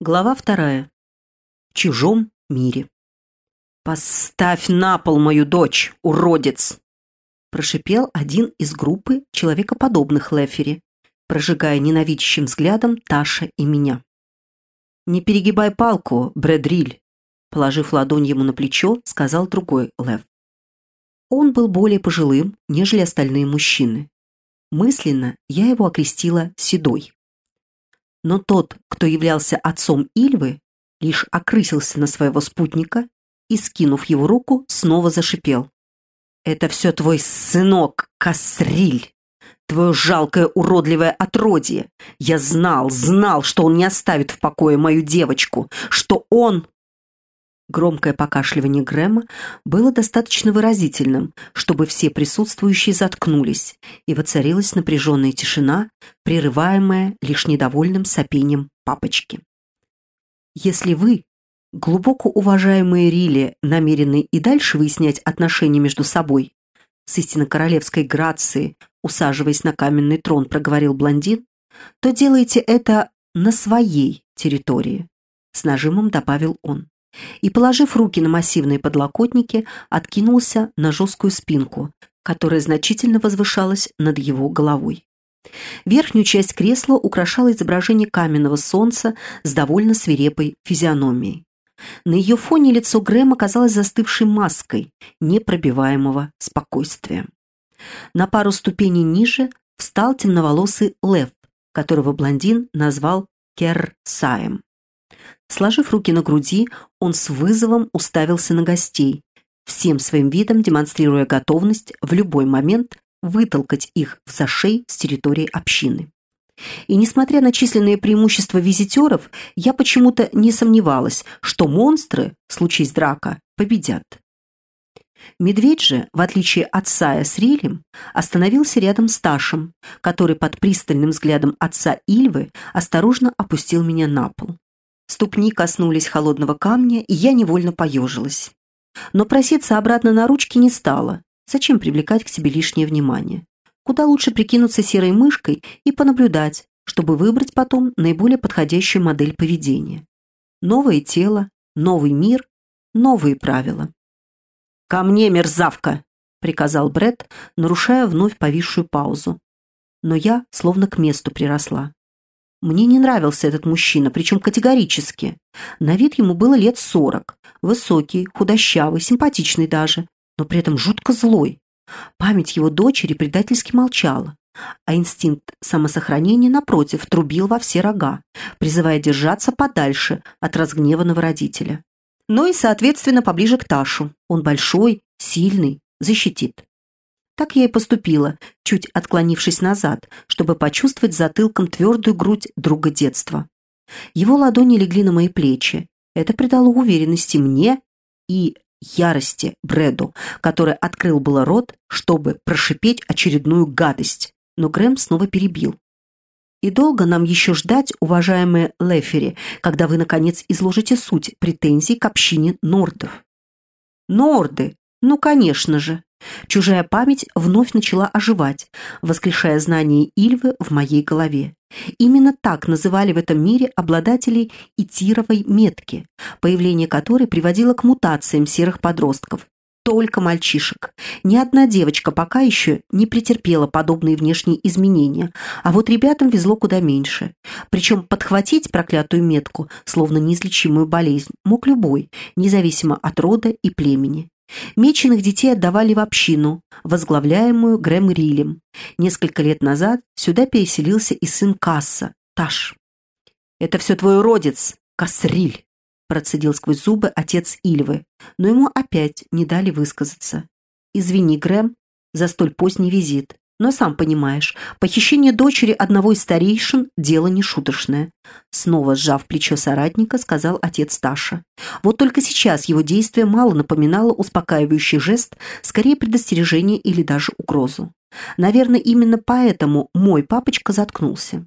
Глава вторая. В чужом мире. «Поставь на пол мою дочь, уродец!» Прошипел один из группы человекоподобных Лефери, прожигая ненавидящим взглядом Таша и меня. «Не перегибай палку, Брэдриль!» Положив ладонь ему на плечо, сказал другой Лев. Он был более пожилым, нежели остальные мужчины. Мысленно я его окрестила Седой. Но тот, кто являлся отцом Ильвы, лишь окрысился на своего спутника и, скинув его руку, снова зашипел. «Это все твой сынок, Касриль! Твое жалкое уродливое отродье! Я знал, знал, что он не оставит в покое мою девочку, что он...» Громкое покашливание Грэма было достаточно выразительным, чтобы все присутствующие заткнулись, и воцарилась напряженная тишина, прерываемая лишь недовольным сопением папочки. Если вы, глубоко уважаемые Рили, намерены и дальше выяснять отношения между собой, с истинно королевской грацией, усаживаясь на каменный трон, проговорил блондин, то делайте это на своей территории, с нажимом добавил он и, положив руки на массивные подлокотники, откинулся на жесткую спинку, которая значительно возвышалась над его головой. Верхнюю часть кресла украшало изображение каменного солнца с довольно свирепой физиономией. На ее фоне лицо Грэма казалось застывшей маской непробиваемого спокойствия. На пару ступеней ниже встал темноволосый лев, которого блондин назвал Керсаем. Сложив руки на груди, он с вызовом уставился на гостей, всем своим видом демонстрируя готовность в любой момент вытолкать их в зашей с территории общины. И несмотря на численные преимущества визитеров, я почему-то не сомневалась, что монстры, случись драка, победят. Медведь же, в отличие от Сая с Рилем, остановился рядом с Ташем, который под пристальным взглядом отца Ильвы осторожно опустил меня на пол. Ступни коснулись холодного камня, и я невольно поежилась. Но проситься обратно на ручки не стала. Зачем привлекать к себе лишнее внимание? Куда лучше прикинуться серой мышкой и понаблюдать, чтобы выбрать потом наиболее подходящую модель поведения. Новое тело, новый мир, новые правила. «Ко мне, мерзавка!» — приказал Бред, нарушая вновь повисшую паузу. Но я словно к месту приросла. Мне не нравился этот мужчина, причем категорически. На вид ему было лет сорок. Высокий, худощавый, симпатичный даже, но при этом жутко злой. Память его дочери предательски молчала, а инстинкт самосохранения, напротив, трубил во все рога, призывая держаться подальше от разгневанного родителя. Ну и, соответственно, поближе к Ташу. Он большой, сильный, защитит. Так я и поступила, чуть отклонившись назад, чтобы почувствовать затылком твердую грудь друга детства. Его ладони легли на мои плечи. Это придало уверенности мне и ярости Брэду, который открыл было рот, чтобы прошипеть очередную гадость, но Грэм снова перебил. «И долго нам еще ждать, уважаемые Лефери, когда вы, наконец, изложите суть претензий к общине нордов?» «Норды! Ну, конечно же!» Чужая память вновь начала оживать, воскрешая знания Ильвы в моей голове. Именно так называли в этом мире обладателей Итировой метки, появление которой приводило к мутациям серых подростков. Только мальчишек. Ни одна девочка пока еще не претерпела подобные внешние изменения, а вот ребятам везло куда меньше. Причем подхватить проклятую метку, словно неизлечимую болезнь, мог любой, независимо от рода и племени. Меченых детей отдавали в общину, возглавляемую Грэм Рилем. Несколько лет назад сюда переселился и сын Касса, Таш. «Это все твой уродец, Касриль!» процедил сквозь зубы отец Ильвы, но ему опять не дали высказаться. «Извини, Грэм, за столь поздний визит. Но сам понимаешь, похищение дочери одного из старейшин – дело нешуточное. Снова сжав плечо соратника, сказал отец Таша. Вот только сейчас его действие мало напоминало успокаивающий жест, скорее предостережение или даже угрозу. Наверное, именно поэтому мой папочка заткнулся.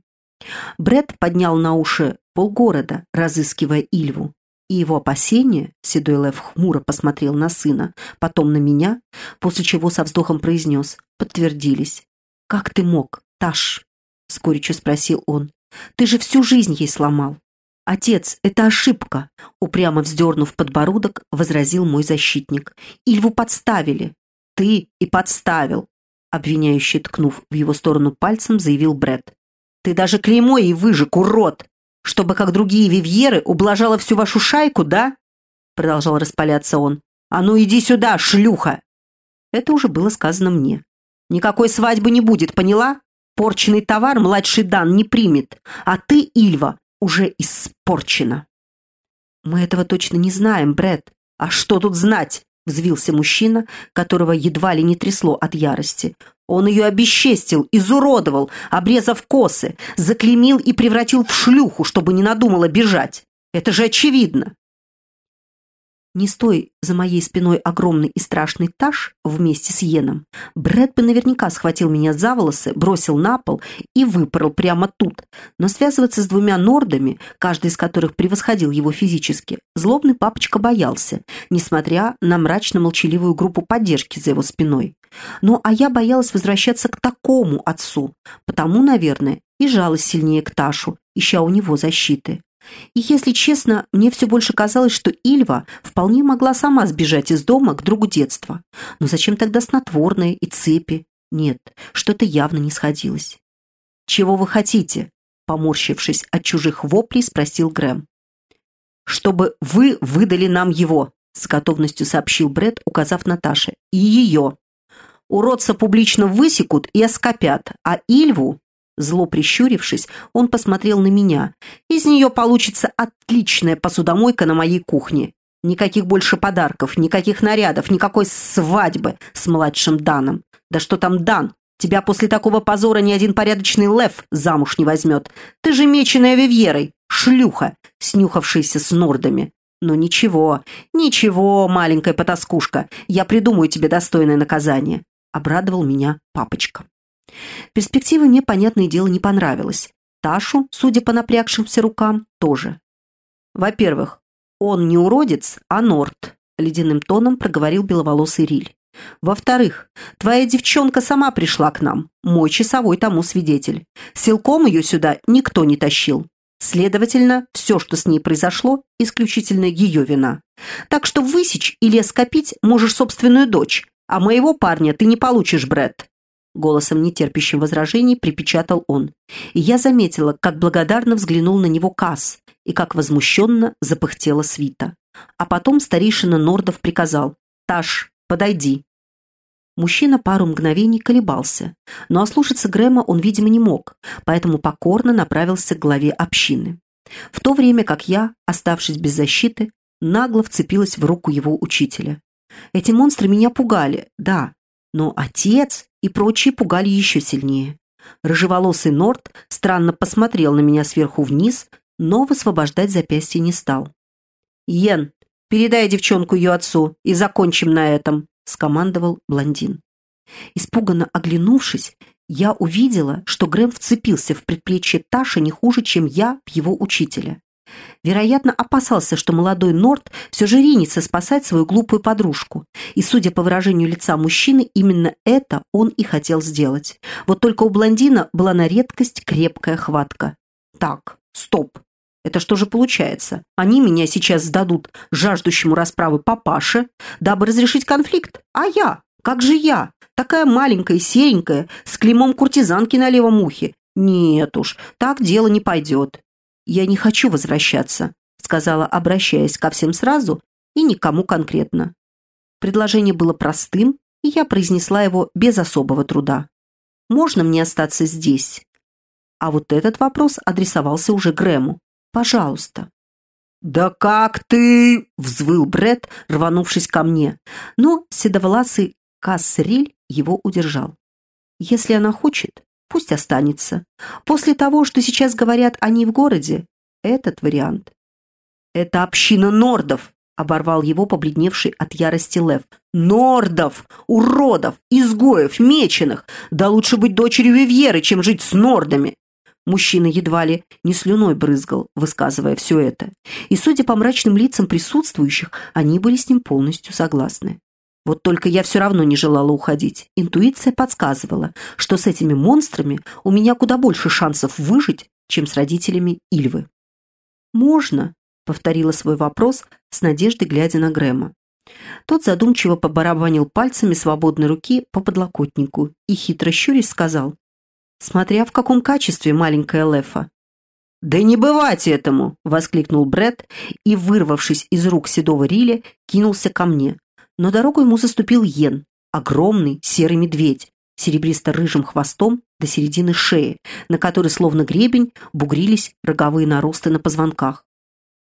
Бред поднял на уши полгорода, разыскивая Ильву. И его опасения, седой лев хмуро посмотрел на сына, потом на меня, после чего со вздохом произнес, подтвердились. «Как ты мог, Таш?» — с горечью спросил он. «Ты же всю жизнь ей сломал». «Отец, это ошибка!» Упрямо вздернув подбородок, возразил мой защитник. «Ильву подставили!» «Ты и подставил!» Обвиняющий ткнув в его сторону пальцем, заявил Бред. «Ты даже клеймо и выжег, урод! Чтобы, как другие вивьеры, ублажала всю вашу шайку, да?» Продолжал распаляться он. «А ну иди сюда, шлюха!» Это уже было сказано мне. «Никакой свадьбы не будет, поняла? Порченный товар младший Дан не примет, а ты, Ильва, уже испорчена». «Мы этого точно не знаем, Бред. А что тут знать?» — взвился мужчина, которого едва ли не трясло от ярости. Он ее обесчестил, изуродовал, обрезав косы, заклемил и превратил в шлюху, чтобы не надумала бежать. Это же очевидно. Не стой за моей спиной огромный и страшный таж вместе с Йеном, Брэд бы наверняка схватил меня за волосы, бросил на пол и выпорол прямо тут. Но связываться с двумя нордами, каждый из которых превосходил его физически, злобный папочка боялся, несмотря на мрачно-молчаливую группу поддержки за его спиной. Ну, а я боялась возвращаться к такому отцу, потому, наверное, и жалость сильнее к Ташу, ища у него защиты. И, если честно, мне все больше казалось, что Ильва вполне могла сама сбежать из дома к другу детства. Но зачем тогда снотворные и цепи? Нет, что-то явно не сходилось. «Чего вы хотите?» Поморщившись от чужих воплей, спросил Грэм. «Чтобы вы выдали нам его», с готовностью сообщил Бред, указав Наташе. «И ее. Уродца публично высекут и оскопят, а Ильву Зло прищурившись, он посмотрел на меня. «Из нее получится отличная посудомойка на моей кухне. Никаких больше подарков, никаких нарядов, никакой свадьбы с младшим Даном. Да что там Дан? Тебя после такого позора ни один порядочный лев замуж не возьмет. Ты же меченая вивьерой, шлюха, снюхавшаяся с нордами. Но ничего, ничего, маленькая потаскушка, я придумаю тебе достойное наказание», — обрадовал меня папочка. Перспектива мне, понятное дело, не понравилась. Ташу, судя по напрягшимся рукам, тоже. Во-первых, он не уродец, а норт, ледяным тоном проговорил беловолосый Риль. Во-вторых, твоя девчонка сама пришла к нам, мой часовой тому свидетель. Силком ее сюда никто не тащил. Следовательно, все, что с ней произошло, исключительно ее вина. Так что высечь или скопить можешь собственную дочь, а моего парня ты не получишь, Брэд. Голосом, нетерпящим возражений, припечатал он. И я заметила, как благодарно взглянул на него Касс и как возмущенно запыхтела свита. А потом старейшина Нордов приказал «Таш, подойди». Мужчина пару мгновений колебался, но ослушаться Грэма он, видимо, не мог, поэтому покорно направился к главе общины. В то время как я, оставшись без защиты, нагло вцепилась в руку его учителя. Эти монстры меня пугали, да, но отец и прочие пугали еще сильнее. Рыжеволосый Норт странно посмотрел на меня сверху вниз, но высвобождать запястье не стал. «Йен, передай девчонку ее отцу и закончим на этом», — скомандовал блондин. Испуганно оглянувшись, я увидела, что Грэм вцепился в предплечье Таши не хуже, чем я в его учителя. Вероятно, опасался, что молодой Норт все же ринется спасать свою глупую подружку. И, судя по выражению лица мужчины, именно это он и хотел сделать. Вот только у блондина была на редкость крепкая хватка. Так, стоп. Это что же получается? Они меня сейчас сдадут жаждущему расправы папаше, дабы разрешить конфликт. А я? Как же я? Такая маленькая, серенькая, с клеймом куртизанки на левом ухе. Нет уж, так дело не пойдет. «Я не хочу возвращаться», сказала, обращаясь ко всем сразу и никому конкретно. Предложение было простым, и я произнесла его без особого труда. «Можно мне остаться здесь?» А вот этот вопрос адресовался уже Грэму. «Пожалуйста». «Да как ты!» — взвыл Бред, рванувшись ко мне. Но седовласый Кассриль его удержал. «Если она хочет, Пусть останется. После того, что сейчас говорят они в городе, этот вариант. «Это община нордов!» — оборвал его побледневший от ярости Лев. «Нордов! Уродов! Изгоев! Меченых! Да лучше быть дочерью Вивьеры, чем жить с нордами!» Мужчина едва ли не слюной брызгал, высказывая все это. И, судя по мрачным лицам присутствующих, они были с ним полностью согласны. Вот только я все равно не желала уходить. Интуиция подсказывала, что с этими монстрами у меня куда больше шансов выжить, чем с родителями Ильвы. «Можно», — повторила свой вопрос с надеждой, глядя на Грэма. Тот задумчиво побарабанил пальцами свободной руки по подлокотнику и, хитро щурясь, сказал, «Смотря в каком качестве, маленькая Лефа». «Да не бывать этому!» — воскликнул Бред и, вырвавшись из рук седого Риля, кинулся ко мне. Но дорогу ему заступил Йен, огромный серый медведь, серебристо-рыжим хвостом до середины шеи, на которой, словно гребень, бугрились роговые наросты на позвонках.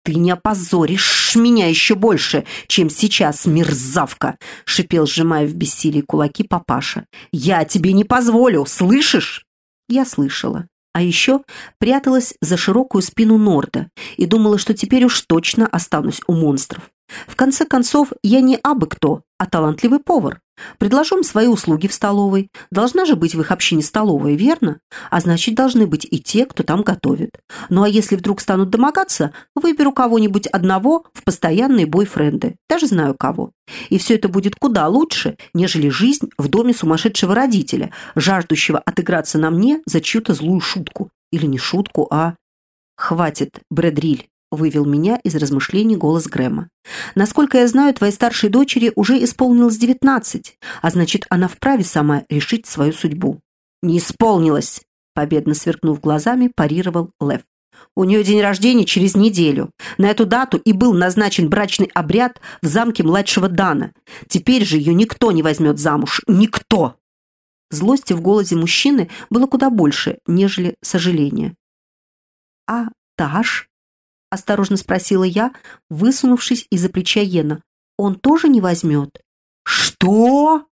«Ты не опозоришь меня еще больше, чем сейчас, мерзавка!» — шипел, сжимая в бессилии кулаки папаша. «Я тебе не позволю, слышишь?» Я слышала. А еще пряталась за широкую спину Норда и думала, что теперь уж точно останусь у монстров. В конце концов, я не абы кто, а талантливый повар. Предложу им свои услуги в столовой. Должна же быть в их общине столовая, верно? А значит, должны быть и те, кто там готовит. Ну а если вдруг станут домогаться, выберу кого-нибудь одного в постоянные бойфренды. Даже знаю кого. И все это будет куда лучше, нежели жизнь в доме сумасшедшего родителя, жаждущего отыграться на мне за чью-то злую шутку. Или не шутку, а... Хватит, Брэдриль. Вывел меня из размышлений голос Грэма. «Насколько я знаю, твоей старшей дочери уже исполнилось девятнадцать, а значит, она вправе сама решить свою судьбу». «Не исполнилось!» Победно сверкнув глазами, парировал Лев. «У нее день рождения через неделю. На эту дату и был назначен брачный обряд в замке младшего Дана. Теперь же ее никто не возьмет замуж. Никто!» Злости в голосе мужчины было куда больше, нежели сожаления. «А Таш?» – осторожно спросила я, высунувшись из-за плеча Йена. «Он тоже не возьмет?» «Что?»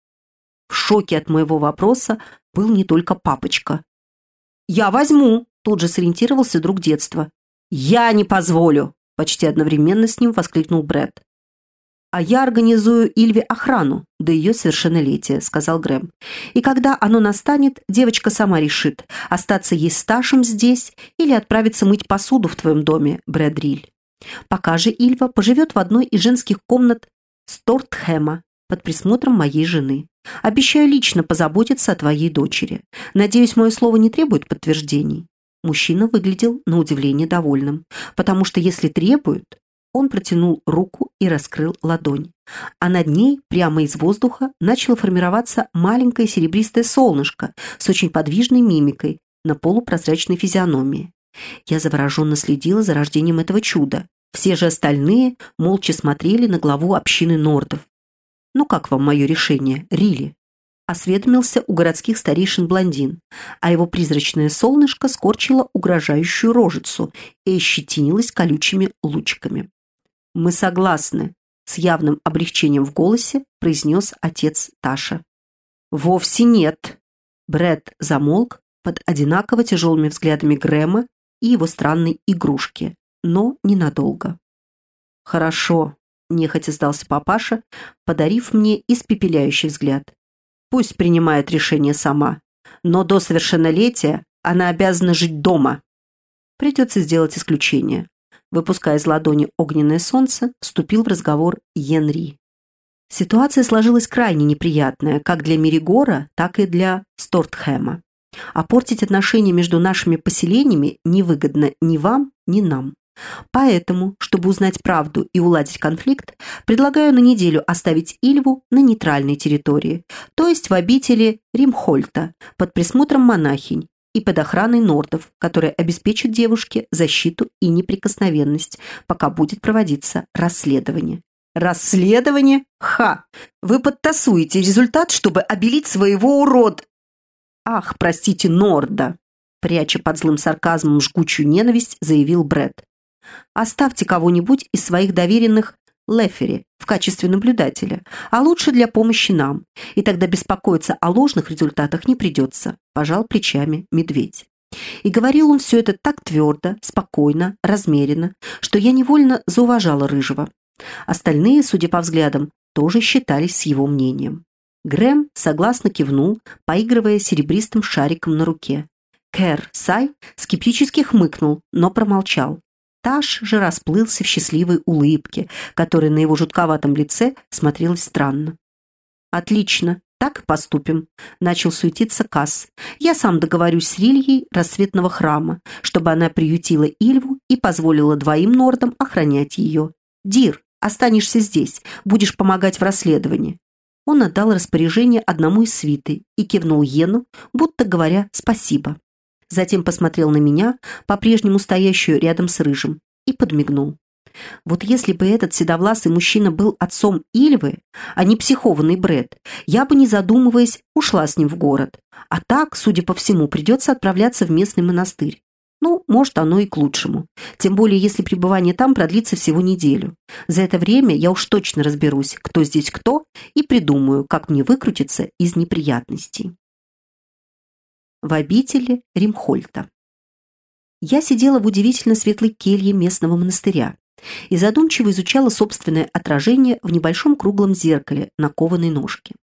В шоке от моего вопроса был не только папочка. «Я возьму!» – тут же сориентировался друг детства. «Я не позволю!» – почти одновременно с ним воскликнул Брэд а я организую Ильве охрану до ее совершеннолетия», — сказал Грэм. «И когда оно настанет, девочка сама решит, остаться ей стажем здесь или отправиться мыть посуду в твоем доме, Брэдриль. Пока же Ильва поживет в одной из женских комнат Стортхэма под присмотром моей жены. Обещаю лично позаботиться о твоей дочери. Надеюсь, мое слово не требует подтверждений». Мужчина выглядел на удивление довольным, потому что если требуют, он протянул руку и раскрыл ладонь. А над ней, прямо из воздуха, начало формироваться маленькое серебристое солнышко с очень подвижной мимикой на полупрозрачной физиономии. Я завороженно следила за рождением этого чуда. Все же остальные молча смотрели на главу общины нордов. «Ну как вам мое решение, Рили?» Осведомился у городских старейшин блондин, а его призрачное солнышко скорчило угрожающую рожицу и ощетинилось колючими лучиками. «Мы согласны», — с явным облегчением в голосе произнес отец Таша. «Вовсе нет». Бред замолк под одинаково тяжелыми взглядами Грэма и его странной игрушки, но ненадолго. «Хорошо», — нехотя сдался папаша, подарив мне испепеляющий взгляд. «Пусть принимает решение сама, но до совершеннолетия она обязана жить дома. Придется сделать исключение выпуская из ладони огненное солнце, вступил в разговор Йенри. Ситуация сложилась крайне неприятная как для Меригора, так и для Стортхэма. А портить отношения между нашими поселениями невыгодно ни вам, ни нам. Поэтому, чтобы узнать правду и уладить конфликт, предлагаю на неделю оставить Ильву на нейтральной территории, то есть в обители Римхольта, под присмотром монахинь, и под охраной нордов, которые обеспечат девушке защиту и неприкосновенность, пока будет проводиться расследование. Расследование? Ха! Вы подтасуете результат, чтобы обелить своего урод... Ах, простите, Норда! Пряча под злым сарказмом жгучую ненависть, заявил Бред. Оставьте кого-нибудь из своих доверенных Лефери в качестве наблюдателя, а лучше для помощи нам, и тогда беспокоиться о ложных результатах не придется», – пожал плечами медведь. И говорил он все это так твердо, спокойно, размеренно, что я невольно зауважала Рыжего. Остальные, судя по взглядам, тоже считались с его мнением. Грэм согласно кивнул, поигрывая серебристым шариком на руке. Кэр Сай скептически хмыкнул, но промолчал. Таш же расплылся в счастливой улыбке, которая на его жутковатом лице смотрелась странно. «Отлично, «Так и поступим», — начал суетиться Касс. «Я сам договорюсь с Рильей рассветного храма, чтобы она приютила Ильву и позволила двоим нордам охранять ее. Дир, останешься здесь, будешь помогать в расследовании». Он отдал распоряжение одному из свиты и кивнул Йену, будто говоря «спасибо». Затем посмотрел на меня, по-прежнему стоящую рядом с Рыжим, и подмигнул. Вот если бы этот седовласый мужчина был отцом Ильвы, а не психованный Бред, я бы, не задумываясь, ушла с ним в город. А так, судя по всему, придется отправляться в местный монастырь. Ну, может, оно и к лучшему. Тем более, если пребывание там продлится всего неделю. За это время я уж точно разберусь, кто здесь кто, и придумаю, как мне выкрутиться из неприятностей. В обители Римхольта. Я сидела в удивительно светлой келье местного монастыря и задумчиво изучала собственное отражение в небольшом круглом зеркале на кованой ножке.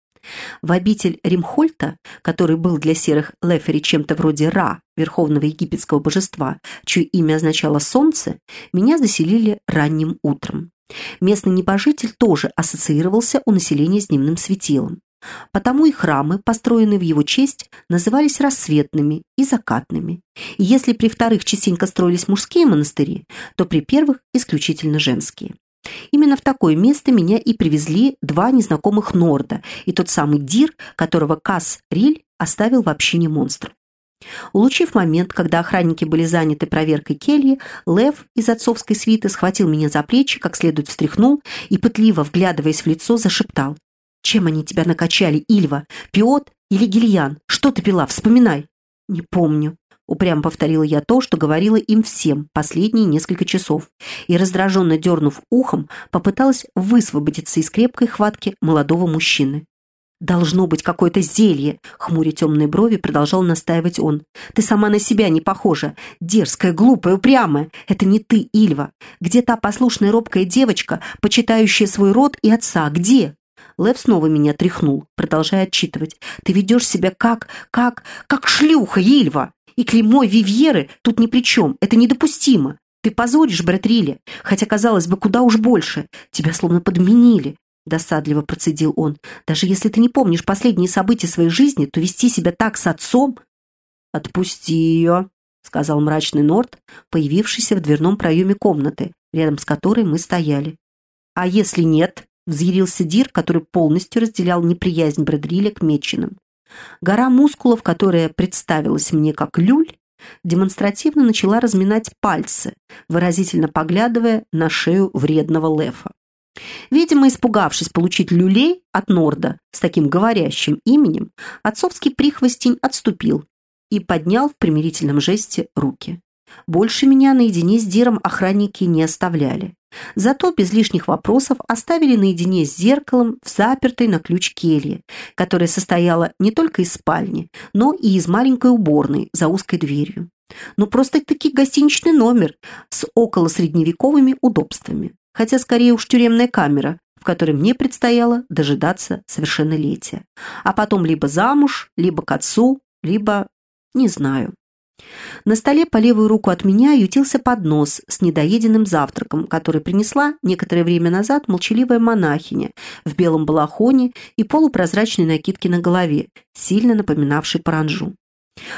В обитель Римхольта, который был для серых Лефери чем-то вроде Ра, верховного египетского божества, чье имя означало «солнце», меня заселили ранним утром. Местный небожитель тоже ассоциировался у населения с дневным светилом. Потому и храмы, построенные в его честь, назывались рассветными и закатными. И если при вторых частенько строились мужские монастыри, то при первых исключительно женские. Именно в такое место меня и привезли два незнакомых Норда и тот самый Дир, которого Касс Риль оставил в общине монстров. Улучив момент, когда охранники были заняты проверкой кельи, Лев из отцовской свиты схватил меня за плечи, как следует встряхнул и, пытливо вглядываясь в лицо, зашептал. Чем они тебя накачали, Ильва? Пиот или гильян? Что ты пила? Вспоминай. Не помню. Упрямо повторила я то, что говорила им всем последние несколько часов, и, раздраженно дернув ухом, попыталась высвободиться из крепкой хватки молодого мужчины. «Должно быть какое-то зелье!» — хмуря темные брови продолжал настаивать он. «Ты сама на себя не похожа. Дерзкая, глупая, упрямая. Это не ты, Ильва. Где та послушная робкая девочка, почитающая свой род и отца? Где?» Лев снова меня тряхнул, продолжая отчитывать. «Ты ведешь себя как... как... как шлюха, Ильва! И клеймо Вивьеры тут ни при чем. Это недопустимо. Ты позоришь Брэтриле, хотя, казалось бы, куда уж больше. Тебя словно подменили. Досадливо процедил он. Даже если ты не помнишь последние события своей жизни, то вести себя так с отцом... Отпусти ее, сказал мрачный Норт, появившийся в дверном проеме комнаты, рядом с которой мы стояли. А если нет? Взъярился Дир, который полностью разделял неприязнь Брэдриля к Мечиным. Гора мускулов, которая представилась мне как люль, демонстративно начала разминать пальцы, выразительно поглядывая на шею вредного Лефа. Видимо, испугавшись получить люлей от Норда с таким говорящим именем, отцовский прихвостень отступил и поднял в примирительном жесте руки. Больше меня наедине с Диром охранники не оставляли. Зато без лишних вопросов оставили наедине с зеркалом в запертой на ключ келье, которая состояла не только из спальни, но и из маленькой уборной за узкой дверью. Ну, просто-таки гостиничный номер с околосредневековыми удобствами. Хотя скорее уж тюремная камера, в которой мне предстояло дожидаться совершеннолетия. А потом либо замуж, либо к отцу, либо... не знаю. На столе по левую руку от меня ютился поднос с недоеденным завтраком, который принесла некоторое время назад молчаливая монахиня в белом балахоне и полупрозрачной накидке на голове, сильно напоминавшей паранжу.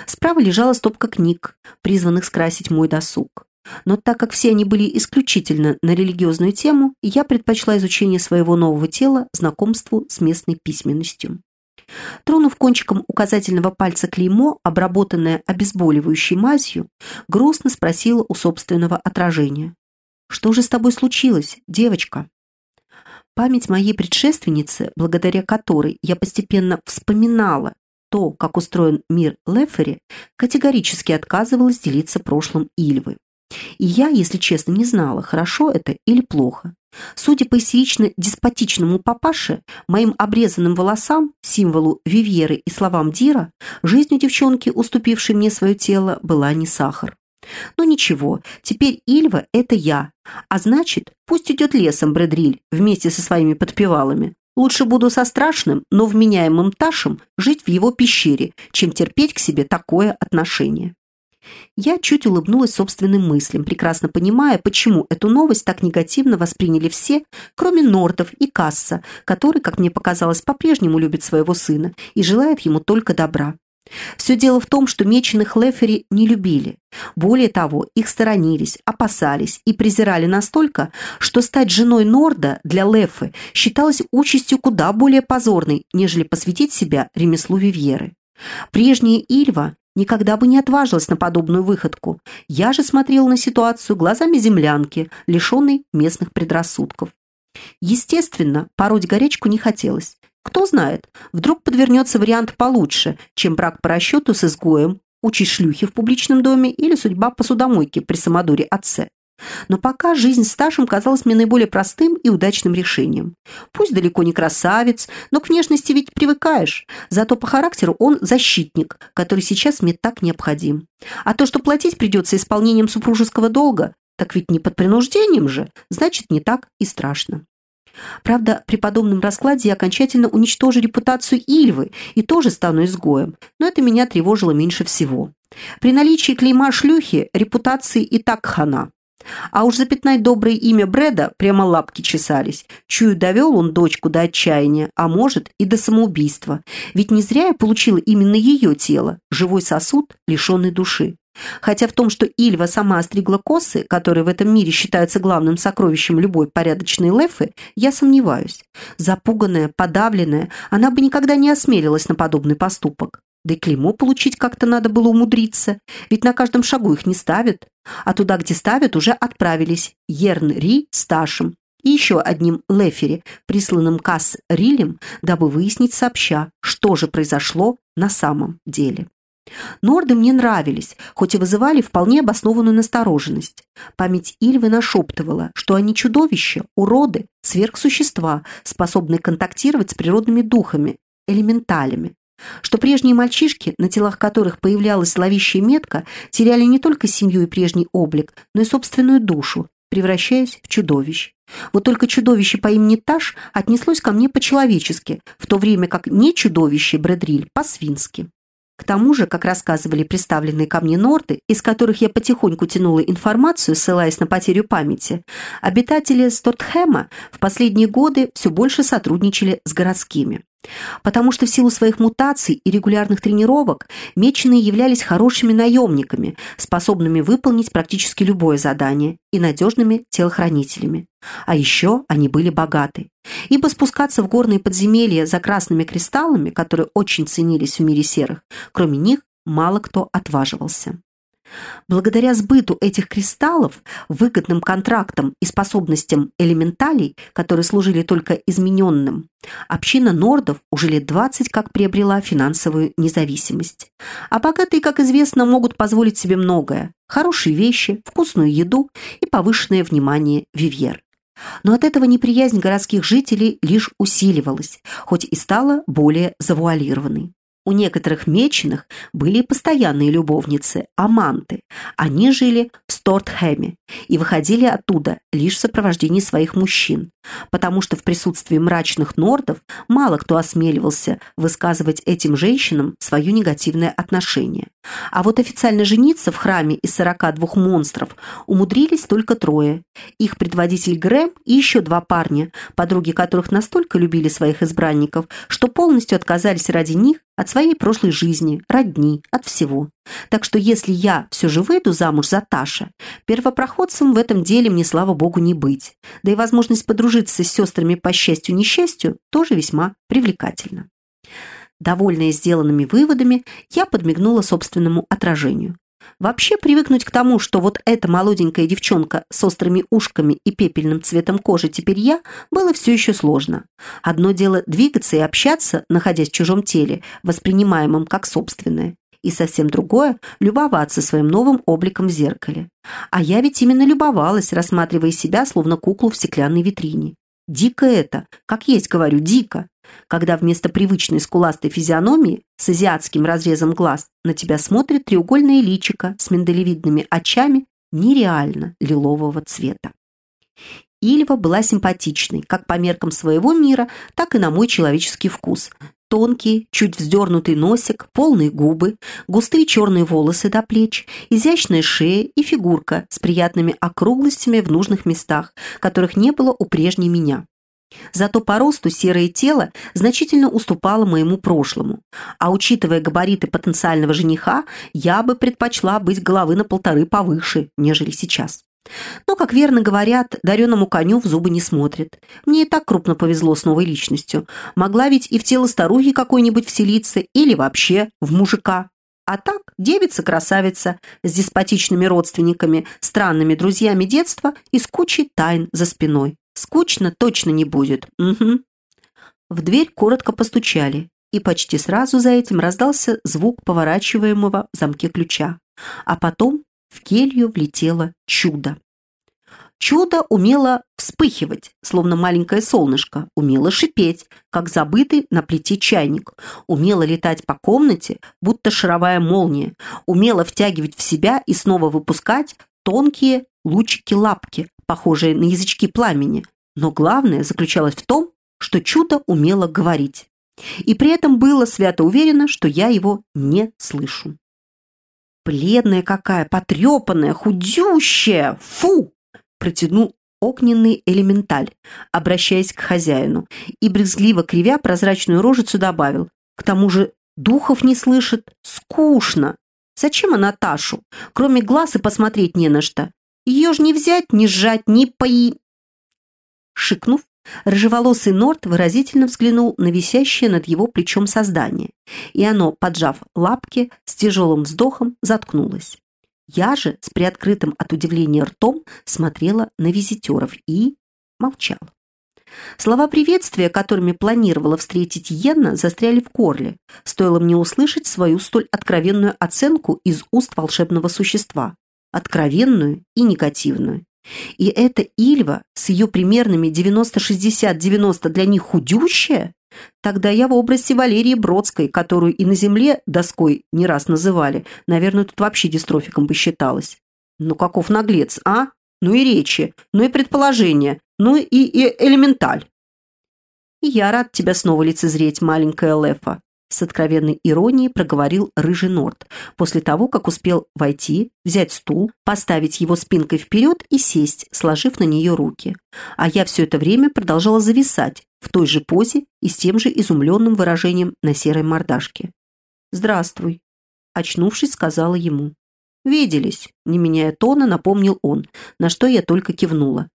Справа лежала стопка книг, призванных скрасить мой досуг. Но так как все они были исключительно на религиозную тему, я предпочла изучение своего нового тела знакомству с местной письменностью. Тронув кончиком указательного пальца клеймо, обработанное обезболивающей мазью, грустно спросила у собственного отражения. «Что же с тобой случилось, девочка?» Память моей предшественницы, благодаря которой я постепенно вспоминала то, как устроен мир Лефери, категорически отказывалась делиться прошлым Ильвы. И я, если честно, не знала, хорошо это или плохо. Судя по истерично-деспотичному папаше, моим обрезанным волосам, символу Вивьеры и словам Дира, жизнь у девчонки, уступившей мне свое тело, была не сахар. Но ничего, теперь Ильва – это я. А значит, пусть идет лесом Брэдриль вместе со своими подпевалами. Лучше буду со страшным, но вменяемым Ташем жить в его пещере, чем терпеть к себе такое отношение. Я чуть улыбнулась собственным мыслям, прекрасно понимая, почему эту новость так негативно восприняли все, кроме Нордов и Касса, который, как мне показалось, по-прежнему любит своего сына и желает ему только добра. Все дело в том, что меченых Лефери не любили. Более того, их сторонились, опасались и презирали настолько, что стать женой Норда для Лефы считалось участью куда более позорной, нежели посвятить себя ремеслу Вивьеры. Прежняя Ильва никогда бы не отважилась на подобную выходку. Я же смотрела на ситуацию глазами землянки, лишенной местных предрассудков. Естественно, пороть горячку не хотелось. Кто знает, вдруг подвернется вариант получше, чем брак по расчету с изгоем, учить шлюхи в публичном доме или судьба посудомойки при самодуре отце. Но пока жизнь с Ташем казалась мне наиболее простым и удачным решением. Пусть далеко не красавец, но к внешности ведь привыкаешь. Зато по характеру он защитник, который сейчас мне так необходим. А то, что платить придется исполнением супружеского долга, так ведь не под принуждением же, значит, не так и страшно. Правда, при подобном раскладе я окончательно уничтожу репутацию Ильвы и тоже стану изгоем, но это меня тревожило меньше всего. При наличии клейма шлюхи репутации и так хана. А уж запятнать доброе имя Брэда прямо лапки чесались. Чую, довел он дочку до отчаяния, а может и до самоубийства. Ведь не зря я получила именно ее тело, живой сосуд, лишенный души. Хотя в том, что Ильва сама остригла косы, которые в этом мире считаются главным сокровищем любой порядочной лефы, я сомневаюсь. Запуганная, подавленная, она бы никогда не осмелилась на подобный поступок. Да и клеймо получить как-то надо было умудриться, ведь на каждом шагу их не ставят. А туда, где ставят, уже отправились Ерн Ри с Ташем и еще одним Лефери, присланным Касс Рилем, дабы выяснить сообща, что же произошло на самом деле. Норды мне нравились, хоть и вызывали вполне обоснованную настороженность. Память Ильвы нашептывала, что они чудовища, уроды, сверхсущества, способные контактировать с природными духами, элементалями. Что прежние мальчишки, на телах которых появлялась зловещая метка, теряли не только семью и прежний облик, но и собственную душу, превращаясь в чудовищ. Вот только чудовище по имени Таш отнеслось ко мне по-человечески, в то время как не чудовище Брэдриль по-свински. К тому же, как рассказывали представленные ко мне норты, из которых я потихоньку тянула информацию, ссылаясь на потерю памяти, обитатели Стортхэма в последние годы все больше сотрудничали с городскими потому что в силу своих мутаций и регулярных тренировок меченые являлись хорошими наемниками, способными выполнить практически любое задание и надежными телохранителями. А еще они были богаты, ибо спускаться в горные подземелья за красными кристаллами, которые очень ценились в мире серых, кроме них мало кто отваживался. Благодаря сбыту этих кристаллов, выгодным контрактам и способностям элементалей, которые служили только измененным, община нордов уже лет 20 как приобрела финансовую независимость. А богатые, как известно, могут позволить себе многое – хорошие вещи, вкусную еду и повышенное внимание вивьер. Но от этого неприязнь городских жителей лишь усиливалась, хоть и стала более завуалированной. У некоторых меченых были постоянные любовницы, аманты. Они жили в Стортхэме и выходили оттуда лишь в сопровождении своих мужчин, потому что в присутствии мрачных нордов мало кто осмеливался высказывать этим женщинам свое негативное отношение. А вот официально жениться в храме из 42 монстров умудрились только трое. Их предводитель Грэм и еще два парня, подруги которых настолько любили своих избранников, что полностью отказались ради них от своей прошлой жизни, родни, от всего. Так что если я все же выйду замуж за Таша, первопроходцем в этом деле мне, слава богу, не быть. Да и возможность подружиться с сестрами по счастью-несчастью тоже весьма привлекательна. Довольная сделанными выводами, я подмигнула собственному отражению. Вообще привыкнуть к тому, что вот эта молоденькая девчонка с острыми ушками и пепельным цветом кожи теперь я, было все еще сложно. Одно дело двигаться и общаться, находясь в чужом теле, воспринимаемом как собственное. И совсем другое – любоваться своим новым обликом в зеркале. А я ведь именно любовалась, рассматривая себя, словно куклу в стеклянной витрине. Дико это, как есть говорю, дико когда вместо привычной скуластой физиономии с азиатским разрезом глаз на тебя смотрит треугольное личико с миндалевидными очами нереально лилового цвета. Ильва была симпатичной, как по меркам своего мира, так и на мой человеческий вкус. Тонкий, чуть вздернутый носик, полные губы, густые черные волосы до плеч, изящная шея и фигурка с приятными округлостями в нужных местах, которых не было у прежней меня. Зато по росту серое тело значительно уступало моему прошлому, а учитывая габариты потенциального жениха, я бы предпочла быть головы на полторы повыше, нежели сейчас. Но, как верно говорят, дареному коню в зубы не смотрят. Мне и так крупно повезло с новой личностью. Могла ведь и в тело старухи какой-нибудь вселиться, или вообще в мужика. А так, девица-красавица с деспотичными родственниками, странными друзьями детства и с кучей тайн за спиной. Скучно точно не будет. Угу. В дверь коротко постучали, и почти сразу за этим раздался звук поворачиваемого в замке ключа. А потом в келью влетело чудо. Чудо умело вспыхивать, словно маленькое солнышко, умело шипеть, как забытый на плите чайник, умело летать по комнате, будто шаровая молния, умело втягивать в себя и снова выпускать тонкие лучики-лапки, похожие на язычки пламени. Но главное заключалось в том, что чудо умело говорить. И при этом было свято уверено, что я его не слышу. Бледная какая, потрепанная, худющая. Фу! Протянул огненный элементаль, обращаясь к хозяину, и брезгливо кривя прозрачную рожицу добавил. К тому же духов не слышит. Скучно. Зачем она Ташу? Кроме глаз и посмотреть не на что. Ее ж не взять, не сжать, не пои... Шикнув, Рыжеволосый Норт выразительно взглянул на висящее над его плечом создание, и оно, поджав лапки, с тяжелым вздохом заткнулось. Я же с приоткрытым от удивления ртом смотрела на визитеров и молчала. Слова приветствия, которыми планировала встретить Йенна, застряли в горле. Стоило мне услышать свою столь откровенную оценку из уст волшебного существа. Откровенную и негативную. И эта Ильва с ее примерными 90-60-90 для них худющая? Тогда я в образе Валерии Бродской, которую и на земле доской не раз называли. Наверное, тут вообще дистрофиком бы считалось. Ну каков наглец, а? Ну и речи, ну и предположения, ну и, и элементаль. И я рад тебя снова лицезреть, маленькая Лефа. С откровенной иронией проговорил Рыжий Норд, после того, как успел войти, взять стул, поставить его спинкой вперед и сесть, сложив на нее руки. А я все это время продолжала зависать в той же позе и с тем же изумленным выражением на серой мордашке. «Здравствуй», — очнувшись, сказала ему. «Виделись», — не меняя тона, напомнил он, на что я только кивнула.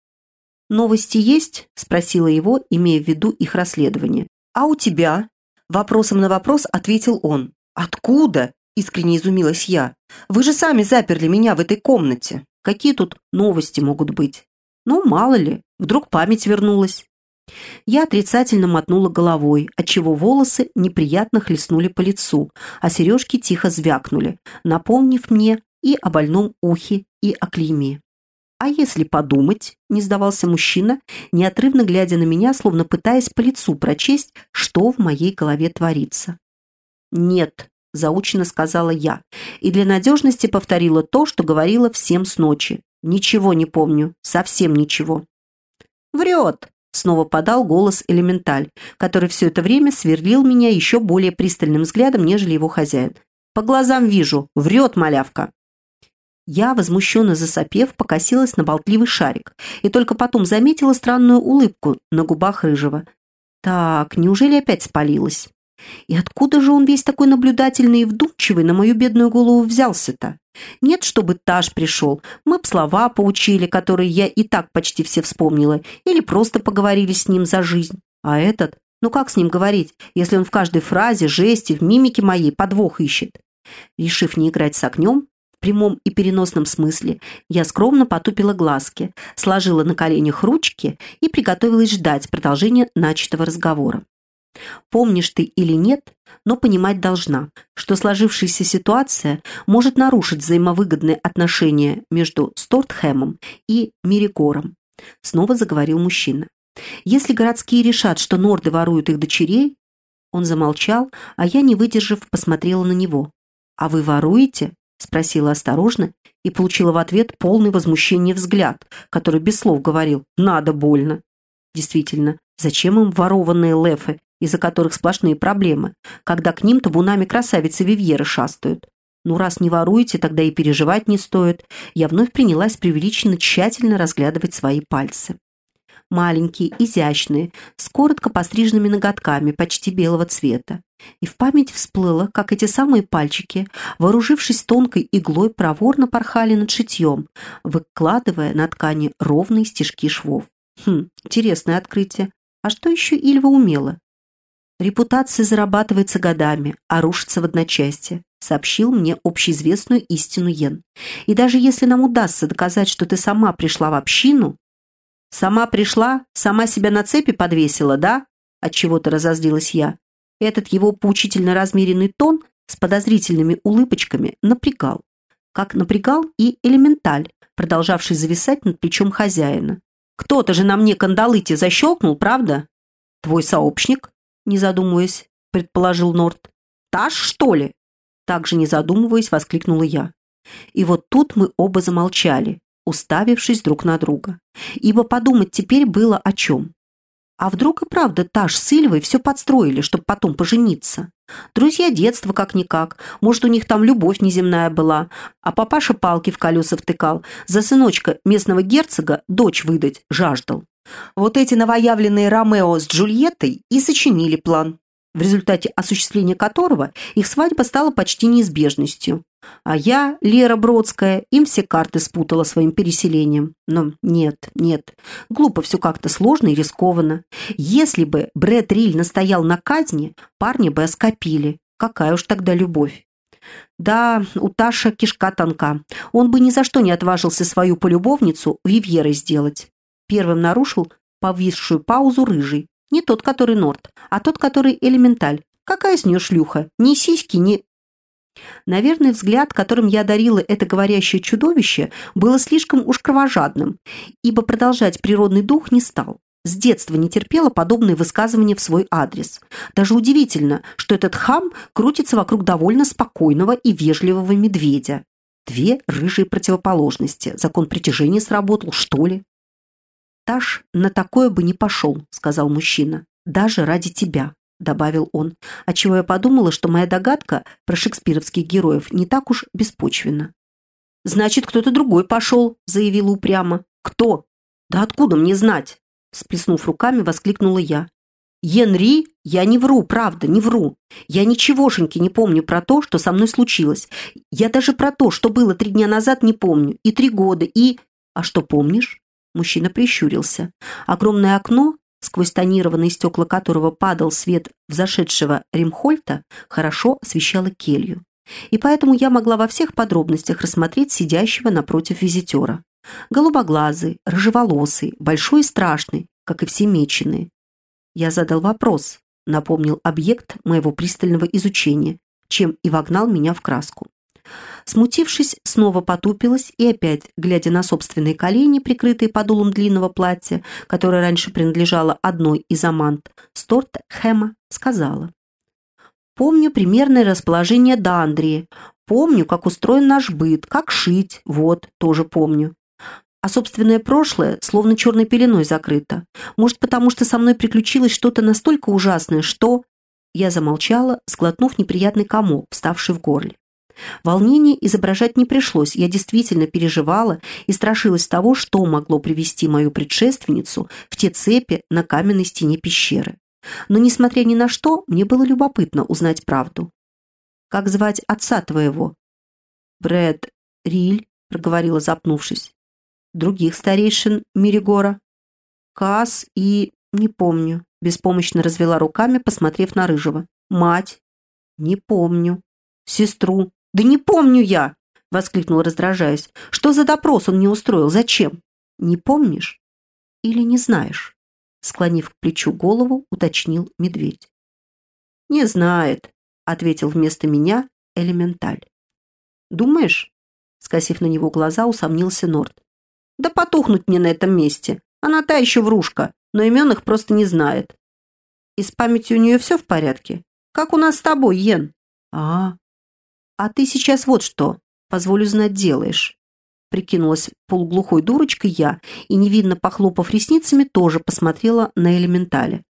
«Новости есть?» — спросила его, имея в виду их расследование. «А у тебя?» Вопросом на вопрос ответил он. «Откуда?» – искренне изумилась я. «Вы же сами заперли меня в этой комнате. Какие тут новости могут быть?» «Ну, мало ли, вдруг память вернулась». Я отрицательно мотнула головой, отчего волосы неприятно хлестнули по лицу, а сережки тихо звякнули, напомнив мне и о больном ухе, и о клейме. «А если подумать?» – не сдавался мужчина, неотрывно глядя на меня, словно пытаясь по лицу прочесть, что в моей голове творится. «Нет», – заучено сказала я, и для надежности повторила то, что говорила всем с ночи. «Ничего не помню, совсем ничего». «Врет!» – снова подал голос Элементаль, который все это время сверлил меня еще более пристальным взглядом, нежели его хозяин. «По глазам вижу, врет малявка!» Я, возмущенно засопев, покосилась на болтливый шарик и только потом заметила странную улыбку на губах рыжего. Так, неужели опять спалилась? И откуда же он весь такой наблюдательный и вдумчивый на мою бедную голову взялся-то? Нет, чтобы Таш пришел. Мы б слова поучили, которые я и так почти все вспомнила, или просто поговорили с ним за жизнь. А этот, ну как с ним говорить, если он в каждой фразе, жесте, в мимике моей подвох ищет? Решив не играть с огнем, прямом и переносном смысле, я скромно потупила глазки, сложила на коленях ручки и приготовилась ждать продолжения начатого разговора. Помнишь ты или нет, но понимать должна, что сложившаяся ситуация может нарушить взаимовыгодные отношения между Стортхэмом и Миригором. Снова заговорил мужчина. Если городские решат, что норды воруют их дочерей... Он замолчал, а я, не выдержав, посмотрела на него. «А вы воруете?» Спросила осторожно и получила в ответ полный возмущение взгляд, который без слов говорил «надо больно». Действительно, зачем им ворованные лефы, из-за которых сплошные проблемы, когда к ним табунами красавицы Вивьеры шастают. Ну, раз не воруете, тогда и переживать не стоит. Я вновь принялась преувеличенно тщательно разглядывать свои пальцы. Маленькие, изящные, с коротко постриженными ноготками, почти белого цвета. И в память всплыло, как эти самые пальчики, вооружившись тонкой иглой, проворно порхали над шитьем, выкладывая на ткани ровные стежки швов. Хм, интересное открытие. А что еще Ильва умела? Репутация зарабатывается годами, а рушится в одночасье, сообщил мне общеизвестную истину Йен. И даже если нам удастся доказать, что ты сама пришла в общину... Сама пришла, сама себя на цепи подвесила, да? Отчего-то разозлилась я. Этот его поучительно размеренный тон с подозрительными улыбочками напрягал. Как напрягал и элементаль, продолжавший зависать над плечом хозяина. «Кто-то же на мне кандалыти защелкнул, правда?» «Твой сообщник?» не задумываясь, предположил Норт. «Таш, что ли?» Также не задумываясь, воскликнула я. И вот тут мы оба замолчали, уставившись друг на друга. Ибо подумать теперь было о чем. А вдруг и правда Таш с Ильвой все подстроили, чтобы потом пожениться? Друзья детства как-никак, может, у них там любовь неземная была, а папаша палки в колеса втыкал, за сыночка местного герцога дочь выдать жаждал. Вот эти новоявленные Ромео с Джульеттой и сочинили план, в результате осуществления которого их свадьба стала почти неизбежностью. А я, Лера Бродская, им все карты спутала своим переселением. Но нет, нет, глупо все как-то сложно и рискованно. Если бы Брэд Риль настоял на казни, парни бы оскопили. Какая уж тогда любовь. Да, у Таша кишка тонка. Он бы ни за что не отважился свою полюбовницу Вивьерой сделать. Первым нарушил повисшую паузу рыжий. Не тот, который Норт, а тот, который элементаль. Какая с нее шлюха? Ни сиськи, ни... Наверное, взгляд, которым я одарила это говорящее чудовище, было слишком уж кровожадным, ибо продолжать природный дух не стал. С детства не терпела подобные высказывания в свой адрес. Даже удивительно, что этот хам крутится вокруг довольно спокойного и вежливого медведя. Две рыжие противоположности. Закон притяжения сработал, что ли? «Таш на такое бы не пошел», — сказал мужчина. «Даже ради тебя», — добавил он, отчего я подумала, что моя догадка про шекспировских героев не так уж беспочвенна. «Значит, кто-то другой пошел», — заявила упрямо. «Кто?» «Да откуда мне знать?» Сплеснув руками, воскликнула я. «Енри? Я не вру, правда, не вру. Я ничегошеньки не помню про то, что со мной случилось. Я даже про то, что было три дня назад, не помню. И три года, и... А что помнишь?» Мужчина прищурился. Огромное окно, сквозь тонированные стекла которого падал свет взошедшего Римхольта, хорошо освещало келью. И поэтому я могла во всех подробностях рассмотреть сидящего напротив визитера. Голубоглазый, рыжеволосый, большой и страшный, как и все меченые. Я задал вопрос, напомнил объект моего пристального изучения, чем и вогнал меня в краску. Смутившись, снова потупилась и опять, глядя на собственные колени, прикрытые подолом длинного платья, которое раньше принадлежало одной из амант, Сторт Хэма сказала. «Помню примерное расположение Дандрии, помню, как устроен наш быт, как шить, вот, тоже помню. А собственное прошлое словно черной пеленой закрыто. Может, потому что со мной приключилось что-то настолько ужасное, что...» Я замолчала, сглотнув неприятный комок, вставший в горле. Волнение изображать не пришлось, я действительно переживала и страшилась того, что могло привести мою предшественницу в те цепи на каменной стене пещеры. Но, несмотря ни на что, мне было любопытно узнать правду. «Как звать отца твоего?» «Брэд Риль», — проговорила, запнувшись. «Других старейшин Миригора?» «Кас и... не помню», — беспомощно развела руками, посмотрев на Рыжего. «Мать?» «Не помню». «Сестру?» «Да не помню я!» — воскликнул, раздражаясь. «Что за допрос он не устроил? Зачем? Не помнишь? Или не знаешь?» Склонив к плечу голову, уточнил медведь. «Не знает», — ответил вместо меня элементаль. «Думаешь?» — скосив на него глаза, усомнился Норд. «Да потухнуть мне на этом месте. Она та еще врушка, но имен их просто не знает. И с памятью у нее все в порядке? Как у нас с тобой, Йен?» «А, «А ты сейчас вот что, позволю знать, делаешь». Прикинулась полуглухой дурочкой я и, невинно похлопав ресницами, тоже посмотрела на элементали.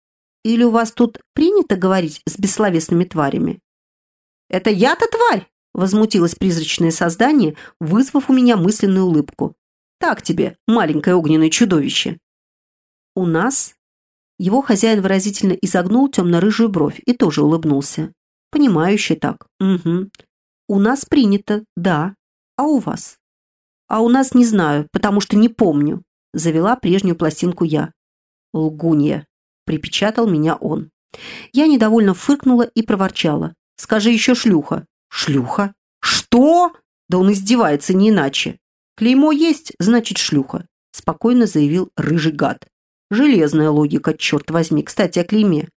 Или у вас тут принято говорить с бессловесными тварями?» «Это я-то тварь!» – возмутилось призрачное создание, вызвав у меня мысленную улыбку. «Так тебе, маленькое огненное чудовище!» «У нас?» Его хозяин выразительно изогнул темно-рыжую бровь и тоже улыбнулся. «Понимающе так. Угу. У нас принято, да. А у вас?» «А у нас не знаю, потому что не помню», – завела прежнюю пластинку я. «Лгунья», – припечатал меня он. Я недовольно фыркнула и проворчала. «Скажи еще шлюха». «Шлюха? Что?» Да он издевается не иначе. «Клеймо есть, значит шлюха», – спокойно заявил рыжий гад. Железная логика, черт возьми. Кстати, о клейме.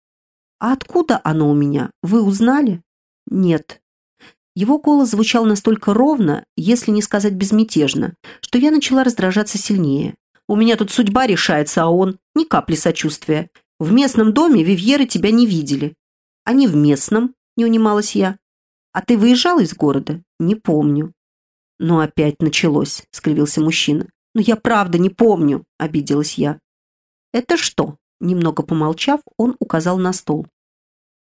А откуда оно у меня? Вы узнали? Нет. Его голос звучал настолько ровно, если не сказать безмятежно, что я начала раздражаться сильнее. У меня тут судьба решается, а он – ни капли сочувствия. В местном доме Вивьеры тебя не видели. А не в местном, не унималась я. А ты выезжал из города? Не помню. Ну опять началось, скривился мужчина. Ну я правда не помню, обиделась я. «Это что?» Немного помолчав, он указал на стол.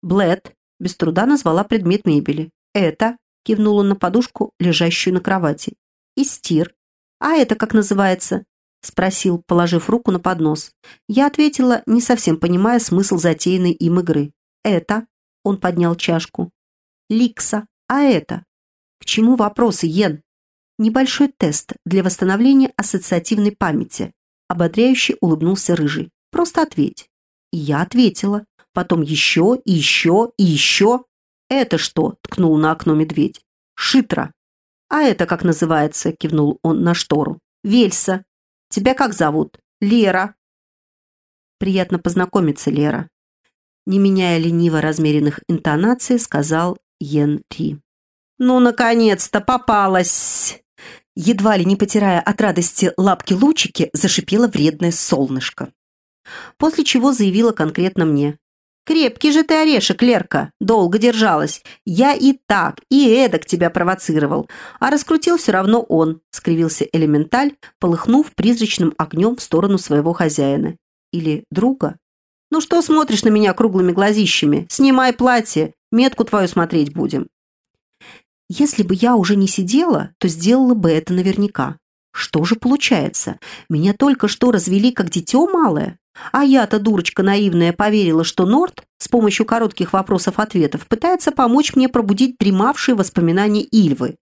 Блэд без труда назвала предмет мебели. «Это?» – кивнула на подушку, лежащую на кровати. «И стир. А это как называется?» – спросил, положив руку на поднос. Я ответила, не совсем понимая смысл затеянной им игры. «Это?» – он поднял чашку. «Ликса. А это?» «К чему вопросы, Йен?» «Небольшой тест для восстановления ассоциативной памяти. Ободряюще улыбнулся Рыжий. «Просто ответь». Я ответила. Потом еще и еще и еще. «Это что?» – ткнул на окно медведь. «Шитра». «А это как называется?» – кивнул он на штору. «Вельса. Тебя как зовут?» «Лера». «Приятно познакомиться, Лера». Не меняя лениво размеренных интонаций, сказал Йен Ри. «Ну, наконец-то попалась!» едва ли не потирая от радости лапки-лучики, зашипело вредное солнышко. После чего заявила конкретно мне. «Крепкий же ты орешек, Лерка, долго держалась. Я и так, и эдак тебя провоцировал. А раскрутил все равно он», — скривился элементаль, полыхнув призрачным огнем в сторону своего хозяина. Или друга. «Ну что смотришь на меня круглыми глазищами? Снимай платье, метку твою смотреть будем». Если бы я уже не сидела, то сделала бы это наверняка. Что же получается? Меня только что развели как дитё малое? А я-то, дурочка наивная, поверила, что Норт с помощью коротких вопросов-ответов пытается помочь мне пробудить дремавшие воспоминания Ильвы.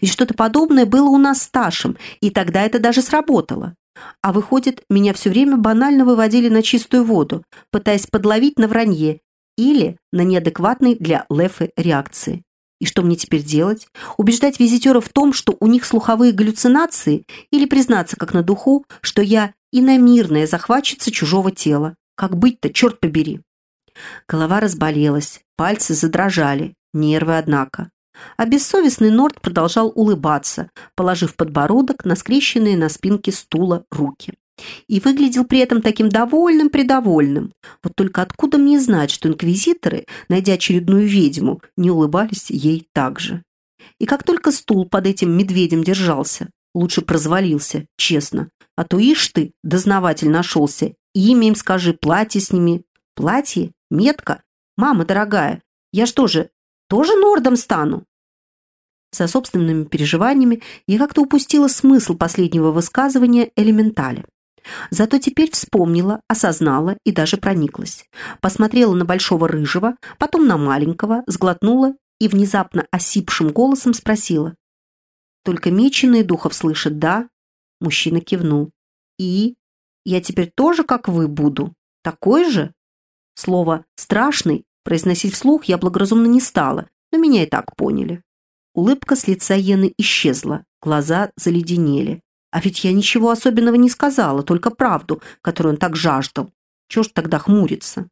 И что-то подобное было у нас с Ташем, и тогда это даже сработало. А выходит, меня все время банально выводили на чистую воду, пытаясь подловить на вранье или на неадекватной для Лефы реакции. И что мне теперь делать? Убеждать визитеров в том, что у них слуховые галлюцинации, или признаться как на духу, что я иномирная захватчица чужого тела? Как быть-то, черт побери? Голова разболелась, пальцы задрожали, нервы, однако. А бессовестный Норд продолжал улыбаться, положив подбородок на скрещенные на спинке стула руки. И выглядел при этом таким довольным-предовольным. Вот только откуда мне знать, что инквизиторы, найдя очередную ведьму, не улыбались ей так же? И как только стул под этим медведем держался, лучше прозвалился, честно. А то ишь ты, дознаватель нашелся, имя им скажи, платье сними. Платье? Метка? Мама дорогая, я что же, тоже нордом стану? Со собственными переживаниями я как-то упустила смысл последнего высказывания элементали. Зато теперь вспомнила, осознала и даже прониклась. Посмотрела на большого рыжего, потом на маленького, сглотнула и внезапно осипшим голосом спросила. «Только меченые духов слышат, да?» Мужчина кивнул. «И? Я теперь тоже, как вы, буду? Такой же?» Слово «страшный» произносить вслух я благоразумно не стала, но меня и так поняли. Улыбка с лица Йены исчезла, глаза заледенели. А ведь я ничего особенного не сказала, только правду, которую он так жаждал. Чего ж тогда хмуриться?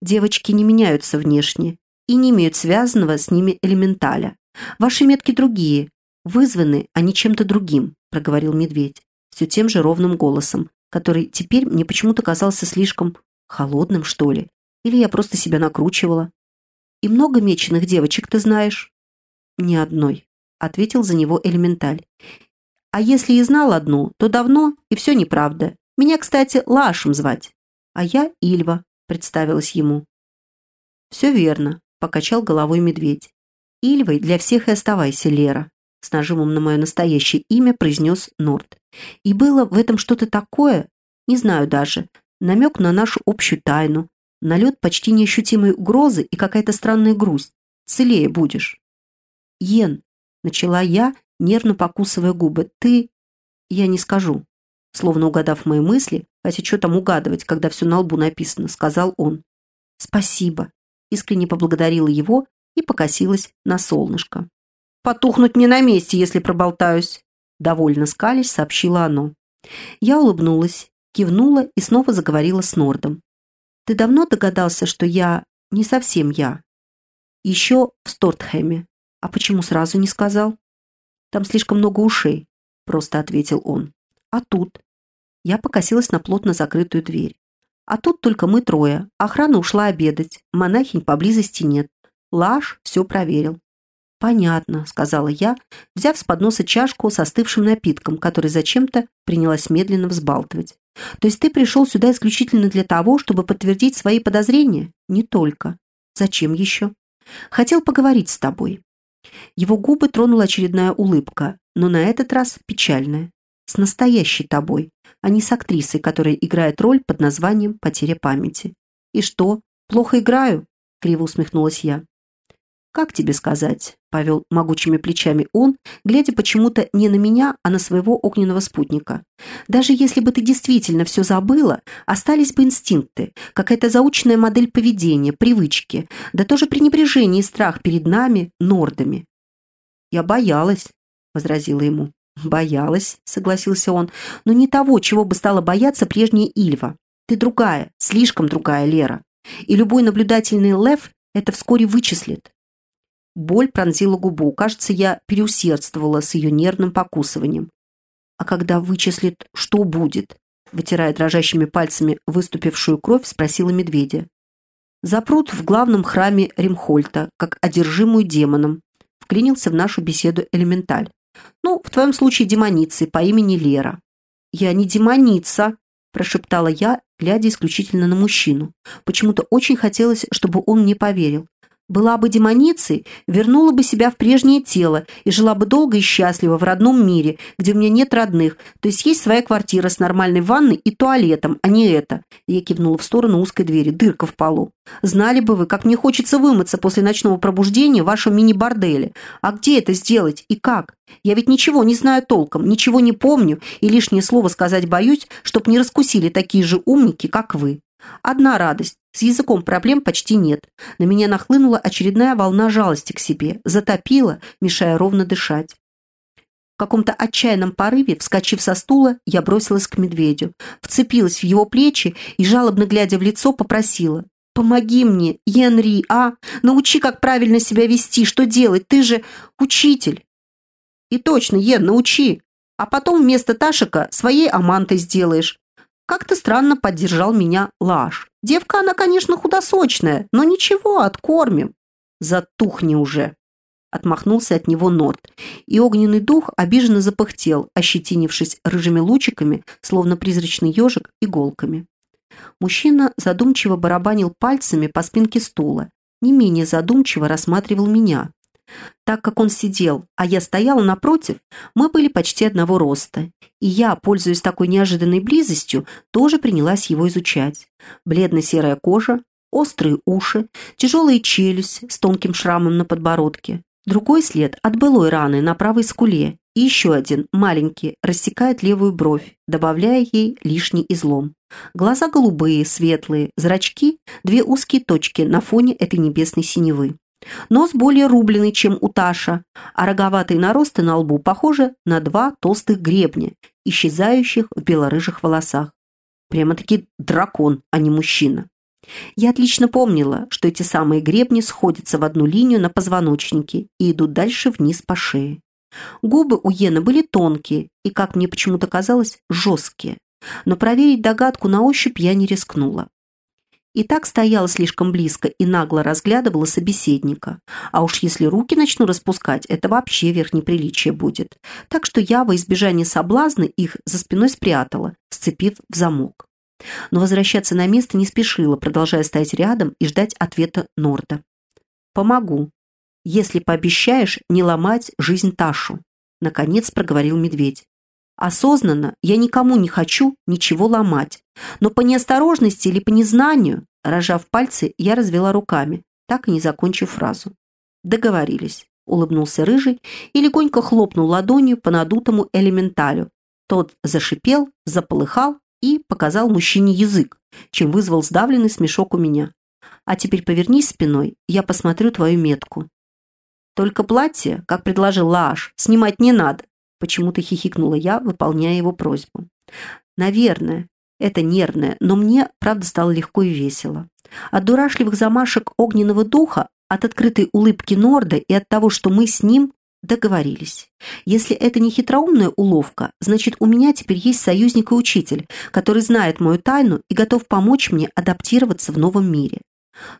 Девочки не меняются внешне и не имеют связанного с ними элементаля. Ваши метки другие, вызваны они чем-то другим, проговорил медведь, все тем же ровным голосом, который теперь мне почему-то казался слишком холодным, что ли. Или я просто себя накручивала. И много меченых девочек ты знаешь? Ни одной, ответил за него элементаль. А если и знал одну, то давно, и все неправда. Меня, кстати, Лашем звать. А я Ильва, представилась ему. «Все верно», — покачал головой медведь. «Ильвой для всех и оставайся, Лера», — с нажимом на мое настоящее имя произнес Норт. И было в этом что-то такое, не знаю даже, намек на нашу общую тайну, налет почти неощутимой угрозы и какая-то странная грусть. Целее будешь. «Йен», — начала я, нервно покусывая губы, — «ты...» «Я не скажу», словно угадав мои мысли, хотя что там угадывать, когда все на лбу написано, сказал он. «Спасибо», — искренне поблагодарила его и покосилась на солнышко. «Потухнуть не на месте, если проболтаюсь», — довольно скались, сообщила оно. Я улыбнулась, кивнула и снова заговорила с Нордом. «Ты давно догадался, что я не совсем я? Еще в Стортхэме. А почему сразу не сказал?» «Там слишком много ушей», — просто ответил он. «А тут?» Я покосилась на плотно закрытую дверь. «А тут только мы трое. Охрана ушла обедать. Монахинь поблизости нет. Лаш все проверил. «Понятно», — сказала я, взяв с подноса чашку с остывшим напитком, который зачем-то принялась медленно взбалтывать. «То есть ты пришел сюда исключительно для того, чтобы подтвердить свои подозрения?» «Не только. Зачем еще?» «Хотел поговорить с тобой». Его губы тронула очередная улыбка, но на этот раз печальная. «С настоящей тобой, а не с актрисой, которая играет роль под названием «Потеря памяти». «И что, плохо играю?» — криво усмехнулась я. «Как тебе сказать?» — повел могучими плечами он, глядя почему-то не на меня, а на своего огненного спутника. «Даже если бы ты действительно все забыла, остались бы инстинкты, какая-то заученная модель поведения, привычки, да тоже пренебрежение и страх перед нами, нордами». «Я боялась», — возразила ему. «Боялась», — согласился он, — «но не того, чего бы стала бояться прежняя Ильва. Ты другая, слишком другая Лера. И любой наблюдательный лев это вскоре вычислит. Боль пронзила губу. Кажется, я переусердствовала с ее нервным покусыванием. А когда вычислит, что будет? Вытирая дрожащими пальцами выступившую кровь, спросила медведя. Запрут в главном храме Римхольта, как одержимую демоном. Вклинился в нашу беседу элементаль. Ну, в твоем случае демоницы по имени Лера. Я не демоница, прошептала я, глядя исключительно на мужчину. Почему-то очень хотелось, чтобы он мне поверил. Была бы демоницей, вернула бы себя в прежнее тело и жила бы долго и счастливо в родном мире, где у меня нет родных, то есть есть своя квартира с нормальной ванной и туалетом, а не это. Я кивнула в сторону узкой двери, дырка в полу. Знали бы вы, как мне хочется вымыться после ночного пробуждения в вашем мини-борделе. А где это сделать и как? Я ведь ничего не знаю толком, ничего не помню и лишнее слово сказать боюсь, чтоб не раскусили такие же умники, как вы. Одна радость. С языком проблем почти нет. На меня нахлынула очередная волна жалости к себе, затопила, мешая ровно дышать. В каком-то отчаянном порыве, вскочив со стула, я бросилась к медведю, вцепилась в его плечи и, жалобно глядя в лицо, попросила. «Помоги мне, Янри, а? Научи, как правильно себя вести, что делать, ты же учитель!» «И точно, Йен, научи! А потом вместо Ташика своей амантой сделаешь. Как-то странно поддержал меня Лаш. Девка она, конечно, худосочная, но ничего, откормим. Затухни уже. Отмахнулся от него Норд, и огненный дух обиженно запыхтел, ощетинившись рыжими лучиками, словно призрачный ежик, иголками. Мужчина задумчиво барабанил пальцами по спинке стула, не менее задумчиво рассматривал меня, так как он сидел, а я стояла напротив, мы были почти одного роста, и я, пользуясь такой неожиданной близостью, тоже принялась его изучать. Бледно-серая кожа, острые уши, тяжелая челюсть с тонким шрамом на подбородке. Другой след от былой раны на правой скуле, и еще один, маленький, рассекает левую бровь, добавляя ей лишний излом. Глаза голубые, светлые, зрачки – две узкие точки на фоне этой небесной синевы. Нос более рубленый, чем у Таша, а роговатые наросты на лбу похожи на два толстых гребня, исчезающих в белорыжих волосах. Прямо-таки дракон, а не мужчина. Я отлично помнила, что эти самые гребни сходятся в одну линию на позвоночнике и идут дальше вниз по шее. Губы у Йена были тонкие и, как мне почему-то казалось, жесткие. Но проверить догадку на ощупь я не рискнула и так стояла слишком близко и нагло разглядывала собеседника. А уж если руки начну распускать, это вообще верх неприличия будет. Так что я во избежание соблазна их за спиной спрятала, сцепив в замок. но возвращаться на место не спешила, продолжая стоять рядом и ждать ответа Норда. «Помогу, если пообещаешь не ломать жизнь Ташу», наконец проговорил медведь. «Осознанно я никому не хочу ничего ломать, но по неосторожности или по незнанию, рожав пальцы, я развела руками, так и не закончив фразу. Договорились улыбнулся рыжий и легонько хлопнул ладонью по надутому элементалю. Тот зашипел, заполыхал и показал мужчине язык, чем вызвал сдавленный смешок у меня. «А теперь повернись спиной, я посмотрю твою метку». «Только платье, как предложил Лааш, снимать не надо», почему-то хихикнула я, выполняя его просьбу. «Наверное, это нервное, но мне, правда, стало легко и весело. От дурашливых замашек огненного духа от открытой улыбки Норда и от того, что мы с ним договорились. Если это не хитроумная уловка, значит, у меня теперь есть союзник и учитель, который знает мою тайну и готов помочь мне адаптироваться в новом мире.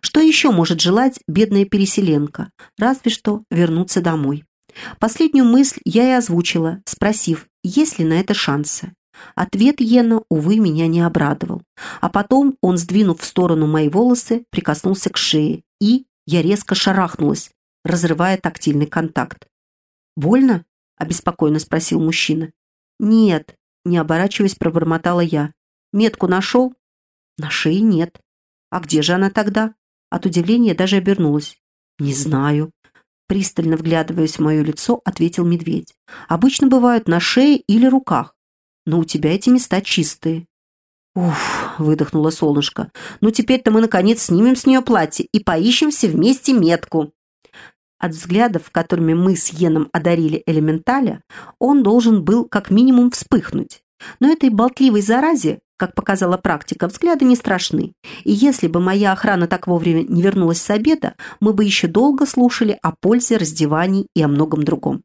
Что еще может желать бедная переселенка? Разве что вернуться домой. Последнюю мысль я и озвучила, спросив, есть ли на это шансы. Ответ Йена, увы, меня не обрадовал. А потом он, сдвинув в сторону мои волосы, прикоснулся к шее и, я резко шарахнулась, разрывая тактильный контакт. «Больно?» – обеспокоенно спросил мужчина. «Нет», – не оборачиваясь, пробормотала я. «Метку нашел?» «На шее нет». «А где же она тогда?» От удивления даже обернулась. «Не знаю». Пристально вглядываясь в мое лицо, ответил медведь. «Обычно бывают на шее или руках, но у тебя эти места чистые». «Уф!» — выдохнула солнышко. «Ну теперь-то мы, наконец, снимем с нее платье и поищем все вместе метку». От взглядов, которыми мы с Йеном одарили элементаля, он должен был как минимум вспыхнуть. Но этой болтливой заразе, как показала практика, взгляды не страшны. И если бы моя охрана так вовремя не вернулась с обеда, мы бы еще долго слушали о пользе раздеваний и о многом другом.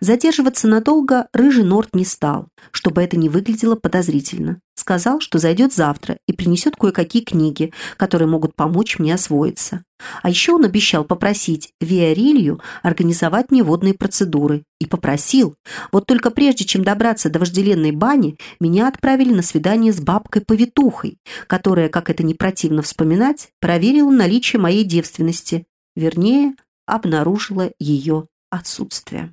Задерживаться надолго рыжий Норт не стал, чтобы это не выглядело подозрительно. Сказал, что зайдет завтра и принесет кое-какие книги, которые могут помочь мне освоиться. А еще он обещал попросить Виарилью организовать мне водные процедуры. И попросил. Вот только прежде, чем добраться до вожделенной бани, меня отправили на свидание с бабкой-повитухой, которая, как это не противно вспоминать, проверила наличие моей девственности. Вернее, обнаружила ее отсутствие.